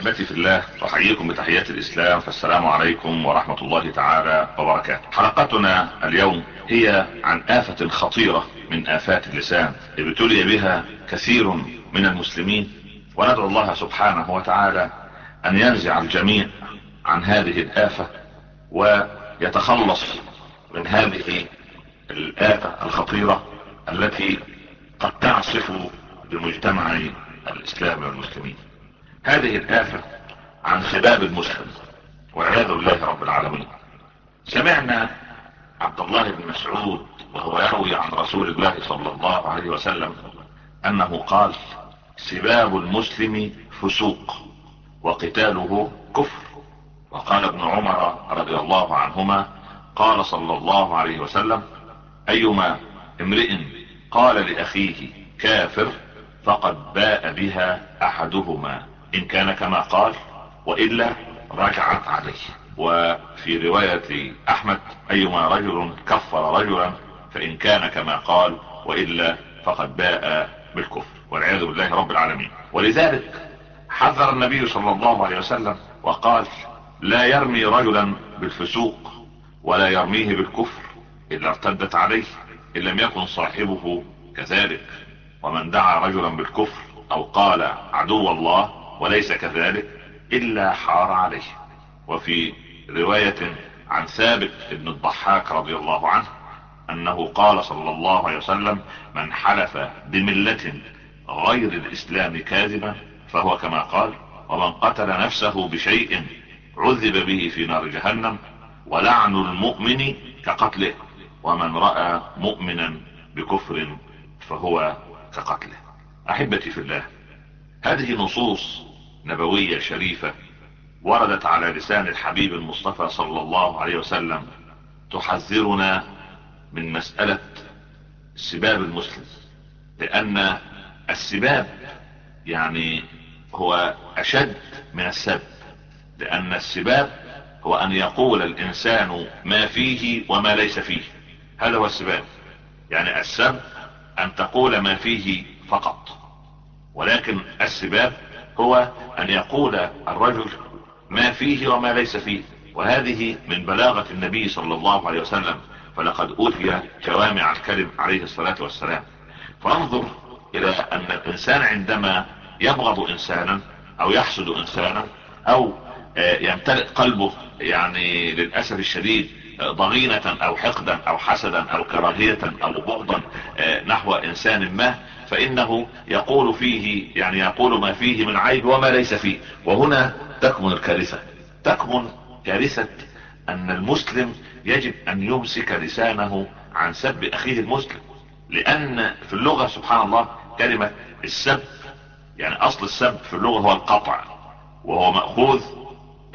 أحبتي في الله أحييكم بتحيات الإسلام فالسلام عليكم ورحمة الله تعالى وبركاته. حلقتنا اليوم هي عن آفة خطيرة من آفات اللسان ابتلي بها كثير من المسلمين وندعو الله سبحانه وتعالى أن ينزع الجميع عن هذه الآفة ويتخلص من هذه الآفة الخطيرة التي قد تعصف بمجتمع الإسلام والمسلمين. هذه الآفة عن شباب المسلم والعياذ بالله رب العالمين. سمعنا عبد الله بن مسعود وهو يروي عن رسول الله صلى الله عليه وسلم أنه قال سباب المسلم فسوق وقتاله كفر. وقال ابن عمر رضي الله عنهما قال صلى الله عليه وسلم أيما امرئ قال لأخيه كافر فقد باء بها أحدهما. إن كان كما قال وإلا رجعت عليه. وفي رواية أحمد أيما رجل كفر رجلا فإن كان كما قال وإلا فقد باء بالكفر والعياذ بالله رب العالمين. ولذلك حذر النبي صلى الله عليه وسلم وقال لا يرمي رجلا بالفسوق ولا يرميه بالكفر إلا ارتدت عليه إن لم يكن صاحبه كذلك. ومن دعا رجلا بالكفر أو قال عدو الله وليس كذلك إلا حار عليه. وفي رواية عن ثابت بن الضحاك رضي الله عنه أنه قال صلى الله عليه وسلم من حلف بملة غير الإسلام كاذبا فهو كما قال ومن قتل نفسه بشيء عذب به في نار جهنم ولعن المؤمن كقتله ومن رأى مؤمنا بكفر فهو كقتله. أحبتي في الله هذه نصوص نبوية شريفة وردت على لسان الحبيب المصطفى صلى الله عليه وسلم تحذرنا من مسألة سباب المسلم لأن السباب يعني هو أشد من السب لأن السباب هو أن يقول الإنسان ما فيه وما ليس فيه هذا هو السباب يعني السب أن تقول ما فيه فقط ولكن السباب هو أن يقول الرجل ما فيه وما ليس فيه. وهذه من بلاغة النبي صلى الله عليه وسلم. فلقد أوتي جوامع الكلم عليه الصلاة والسلام. فانظر إلى أن الإنسان عندما يبغض إنسانا أو يحسد إنسانا أو يمتلئ قلبه يعني للأسف الشديد ضغينة أو حقدا أو حسدا أو كراهية أو بغضا نحو إنسان ما فإنه يقول فيه يعني يقول ما فيه من عيب وما ليس فيه. وهنا تكمن الكارثة. تكمن كارثة أن المسلم يجب أن يمسك لسانه عن سب أخيه المسلم. لأن في اللغة سبحان الله كلمة السب يعني أصل السب في اللغة هو القطع وهو مأخوذ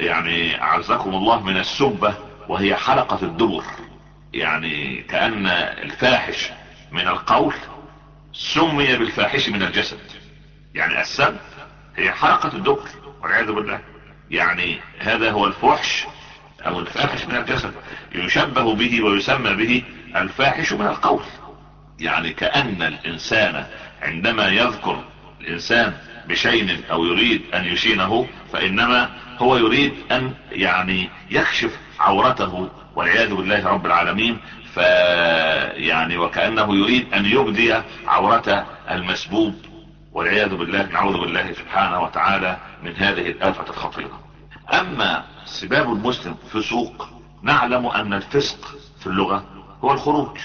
يعني أعزكم الله من السبة وهي حلقة الدبر. يعني كأن الفاحش من القول سمي بالفاحش من الجسد. يعني السب هي حلقة الدبر والعياذ بالله. يعني هذا هو الفحش أو الفاحش من الجسد. يشبه به ويسمى به الفاحش من القول. يعني كأن الإنسان عندما يذكر الإنسان بشيء أو يريد أن يشينه فإنما هو يريد أن يعني يكشف عورته والعياذ بالله رب العالمين ف يعني وكأنه يريد أن يبدي عورة المسبوب والعياذ بالله نعوذ بالله سبحانه وتعالى من هذه الآفة الخطيرة. أما سباب المسلم فسوق نعلم أن الفسق في اللغة هو الخروج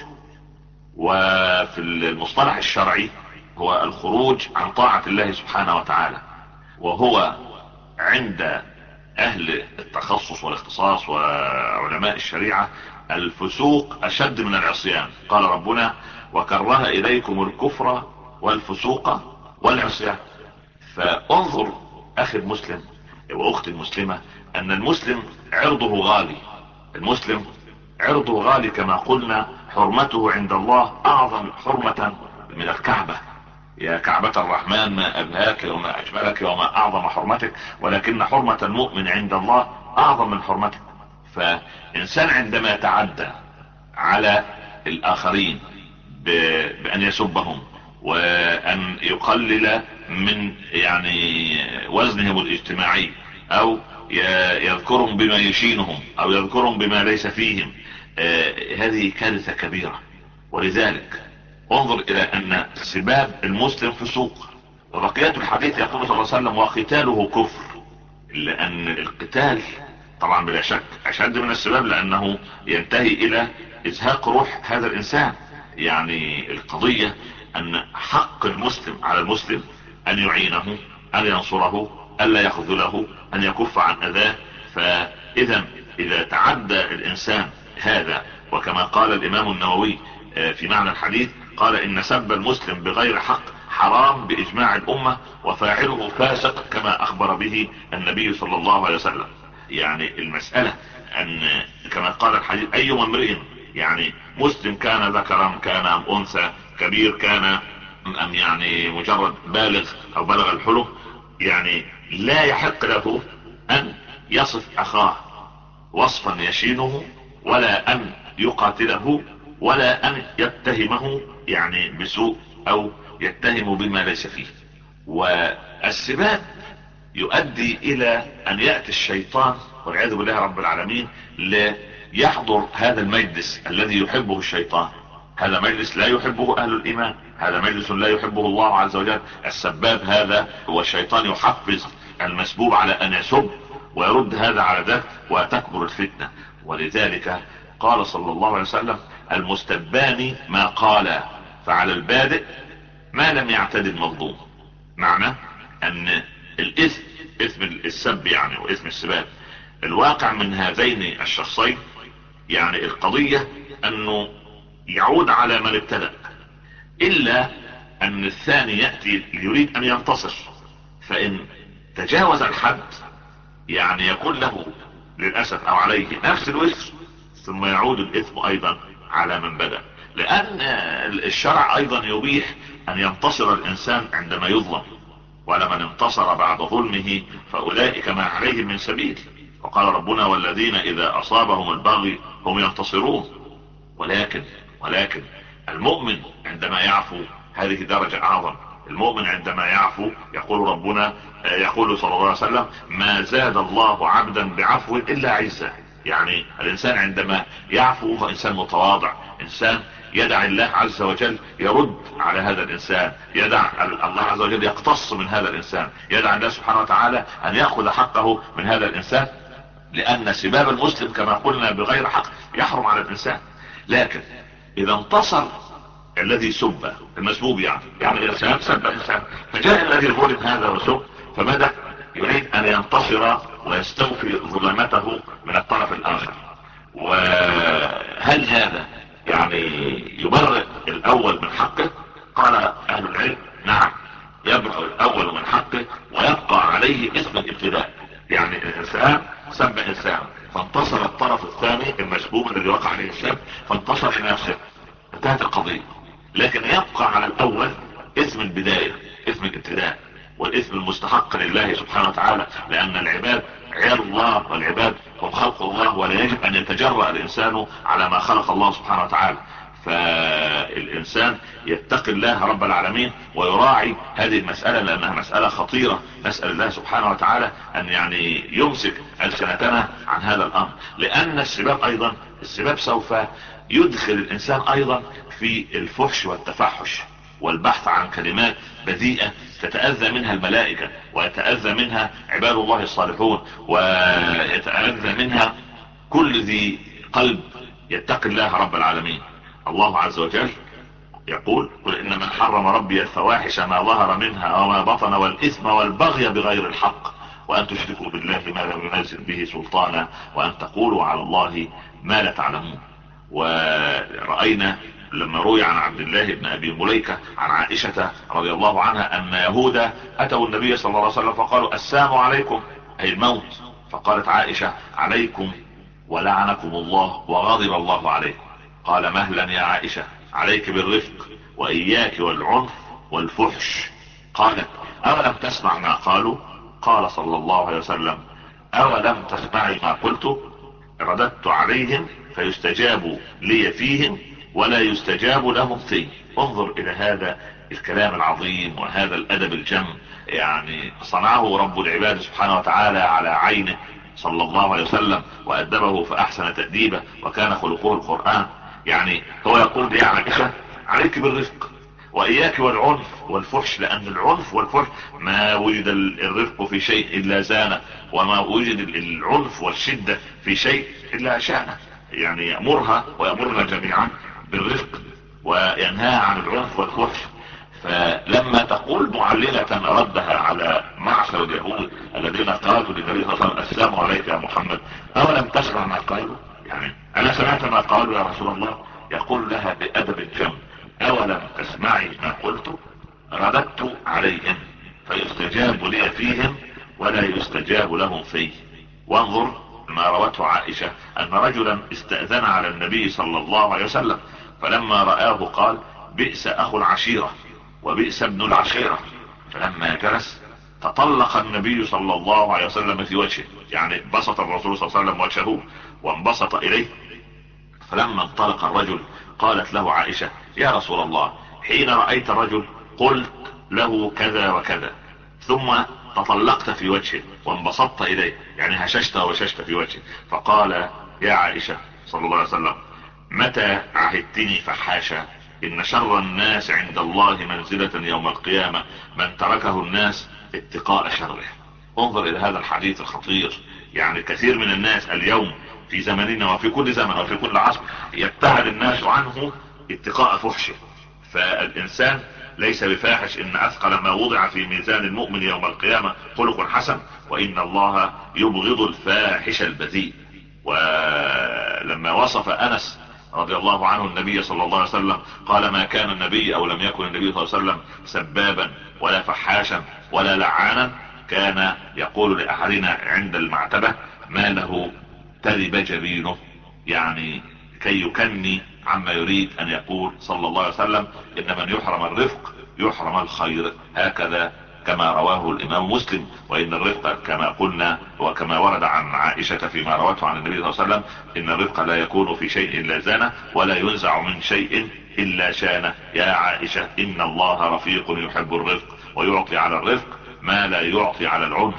وفي المصطلح الشرعي هو الخروج عن طاعة الله سبحانه وتعالى وهو عند أهل التخصص والاختصاص وعلماء الشريعة الفسوق أشد من العصيان. قال ربنا وكره إليكم الكفر والفسوق والعصيان. فانظر أخي المسلم وأختي المسلمة أن المسلم عرضه غالي. المسلم عرضه غالي كما قلنا حرمته عند الله أعظم حرمة من الكعبة. يا كعبة الرحمن ما أبهاك وما أجملك وما أعظم حرمتك ولكن حرمة المؤمن عند الله أعظم من حرمتك. فإنسان عندما يتعدى على الآخرين بأن يسبهم وأن يقلل من يعني وزنهم الاجتماعي أو يذكرهم بما يشينهم أو يذكرهم بما ليس فيهم آه، هذه كارثة كبيرة. ولذلك انظر إلى أن سباب المسلم في سوق. وبقية الحديث يقول صلى الله عليه وسلم وقتاله كفر لأن القتال طبعا بلا شك أشد من السباب لأنه ينتهي إلى إزهاق روح هذا الإنسان. يعني القضية أن حق المسلم على المسلم أن يعينه أن ينصره الا يخذله أن يكف عن أذاه. فإذا إذا تعدى الإنسان هذا وكما قال الإمام النووي آه، في معنى الحديث قال إن سب المسلم بغير حق حرام بإجماع الأمة وفاعله فاسق كما أخبر به النبي صلى الله عليه وسلم. يعني المسألة أن كما قال الحديث أي امرئ يعني مسلم كان ذكرا كان أم أنثى كبير كان أم يعني مجرد بالغ أو بلغ الحلم يعني لا يحق له أن يصف أخاه وصفا يشينه ولا أن يقاتله ولا أن يتهمه يعني بسوء أو يتهم بما ليس فيه. والسباب يؤدي إلى أن يأتي الشيطان والعياذ بالله رب العالمين ليحضر هذا المجلس الذي يحبه الشيطان. هذا مجلس لا يحبه أهل الإيمان هذا مجلس لا يحبه الله عز وجل. السباب هذا هو الشيطان يحفز المسبوب على أن يسب ويرد هذا على ذاك وتكبر الفتنة. ولذلك قال صلى الله عليه وسلم المستبان ما قال فعلى البادئ ما لم يعتد المظلوم معنى أن الإثم إثم السب يعني وإثم السباب الواقع من هذين الشخصين يعني القضية أنه يعود على من ابتدأ إلا أن الثاني يأتي يريد أن ينتصر فإن تجاوز الحد يعني يكون له للأسف أو عليه نفس الوزر ثم يعود الإثم أيضا. على من بدأ. لأن الشرع أيضا يبيح أن ينتصر الإنسان عندما يظلم. ولمن انتصر بعد ظلمه فأولئك ما عليهم من سبيل. وقال ربنا والذين إذا أصابهم البغي هم ينتصرون. ولكن ولكن المؤمن عندما يعفو هذه درجة أعظم. المؤمن عندما يعفو يقول ربنا يقول صلى الله عليه وسلم ما زاد الله عبدا بعفو إلا عزة. يعني الإنسان عندما يعفو هو انسان متواضع. إنسان يدع الله عز وجل يرد على هذا الإنسان. يدع الله عز وجل يقتص من هذا الإنسان. يدع الله سبحانه وتعالى أن يأخذ حقه من هذا الإنسان. لأن سباب المسلم كما قلنا بغير حق يحرم على الإنسان. لكن إذا انتصر الذي سب المسبوب يعني يعني الانسان سب انسان فجاء الذي ظلم هذا وسب فبدأ يريد أن ينتصر ويستوفي ظلمته من الطرف الآخر. وهل هذا يعني يبرئ الأول من حقه؟ قال أهل العلم نعم يبرئ الأول من حقه ويبقى عليه اسم الابتداء. يعني الانسان سب إنسان. فانتصر الطرف الثاني المسبوب الذي وقع عليه السب فانتصر لنفسه انتهت القضية. لكن يبقى على الأول اسم البداية اسم الابتداء والاسم المستحق لله سبحانه وتعالى لأن العباد عيال الله والعباد هم خلق الله ولا يجب ان يتجرأ الانسان على ما خلق الله سبحانه وتعالى. فالإنسان يتقي الله رب العالمين ويراعي هذه المسألة لأنها مسألة خطيرة. نسأل الله سبحانه وتعالى أن يعني يمسك ألسنتنا عن هذا الأمر. لأن السباب أيضا السباب سوف يدخل الإنسان أيضا في الفحش والتفحش والبحث عن كلمات بذيئة تتأذى منها الملائكة ويتأذى منها عباد الله الصالحون ويتأذى منها كل ذي قلب يتقي الله رب العالمين. الله عز وجل يقول قل إنما حرم ربي الفواحش ما ظهر منها وما بطن والإثم والبغي بغير الحق. وأن تشركوا بالله ما لم ينزل به سلطانا وأن تقولوا على الله ما لا تعلمون. ورأينا لما روي عن عبد الله بن أبي مليكة عن عائشة رضي الله عنها أن يهودا أتوا النبي صلى الله عليه وسلم فقالوا السلام عليكم أي الموت. فقالت عائشة عليكم ولعنكم الله وغضب الله عليكم قال مهلا يا عائشة عليك بالرفق وإياك والعنف والفحش. قالت أولم تسمع ما قالوا؟ قال صلى الله عليه وسلم أولم تسمعي ما قلت؟ رددت عليهم فيستجاب لي فيهم ولا يستجاب لهم فيه انظر إلى هذا الكلام العظيم وهذا الأدب الجم يعني صنعه رب العباد سبحانه وتعالى على عينه صلى الله عليه وسلم وأدبه فأحسن تأديبه وكان خلقه القرآن. يعني هو يقول يا عائشة عليك بالرفق وإياك والعنف والفحش لأن العنف والفحش ما وجد الرفق في شيء إلا زانه وما وجد العنف والشدة في شيء إلا شانه. يعني يأمرها ويأمرنا جميعا بالرفق وينهى عن العنف والفحش. فلما تقول معللة ردها على معشر اليهود الذين قالوا للنبي صلى الله عليه وسلم السلام عليك يا محمد أولم تسمع ما قالوا؟ يعني أنا سمعت ما قالوا يا رسول الله يقول لها بأدب جم أولم تسمعي ما قلت؟ رددت عليهم فيستجاب لي فيهم ولا يستجاب لهم فيه وانظر ما روته عائشة أن رجلا استأذن على النبي صلى الله عليه وسلم فلما رآه قال بئس أخو العشيرة. وبئس ابن العشيرة. فلما جلس تطلق النبي صلى الله عليه وسلم في وجهه. يعني بسط الرسول صلى الله عليه وسلم وجهه وانبسط إليه. فلما انطلق الرجل قالت له عائشة يا رسول الله حين رأيت الرجل قلت له كذا وكذا. ثم تطلقت في وجهه وانبسطت إليه. يعني هششت وششت في وجهه. فقال يا عائشة صلى الله عليه وسلم متى عهدتني فحاشا؟ إن شر الناس عند الله منزلة يوم القيامة. من تركه الناس اتقاء شره. انظر إلى هذا الحديث الخطير. يعني كثير من الناس اليوم في زمننا وفي كل زمن وفي كل عصر يبتعد الناس عنه اتقاء فحشه. فالإنسان ليس بفاحش إن أثقل ما وضع في ميزان المؤمن يوم القيامة خلق حسن وإن الله يبغض الفاحش البذيء. ولما وصف أنس رضي الله عنه النبي صلى الله عليه وسلم قال ما كان النبي أو لم يكن النبي صلى الله عليه وسلم سبابا ولا فحاشا ولا لعانا كان يقول لأحدنا عند المعتبة ما له ترب جبينه يعني كي يكني عما يريد أن يقول صلى الله عليه وسلم ان من يحرم الرفق يحرم الخير هكذا كما رواه الإمام مسلم وإن الرفق كما قلنا وكما ورد عن عائشة فيما روته عن النبي صلى الله عليه وسلم إن الرفق لا يكون في شيء إلا زانة ولا ينزع من شيء إلا شانة. يا عائشة إن الله رفيق يحب الرفق ويعطي على الرفق ما لا يعطي على العنف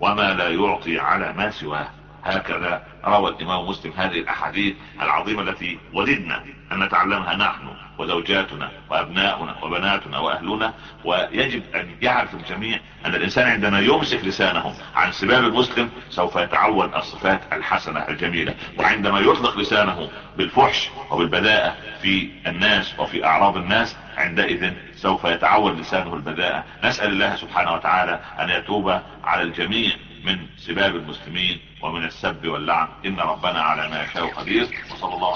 وما لا يعطي على ما سواه. هكذا روى الإمام مسلم هذه الأحاديث العظيمة التي وددنا أن نتعلمها نحن وزوجاتنا وأبناؤنا وبناتنا وأهلنا ويجب أن يعرف الجميع أن الإنسان عندما يمسك لسانه عن سباب المسلم سوف يتعود الصفات الحسنة الجميلة. وعندما يطلق لسانه بالفحش وبالبداءة في الناس وفي أعراض الناس عندئذ سوف يتعود لسانه البداءة نسأل الله سبحانه وتعالى أن يتوب على الجميع. من سباب المسلمين ومن السب واللعن. إن ربنا على ما يشاء قدير. وصلى الله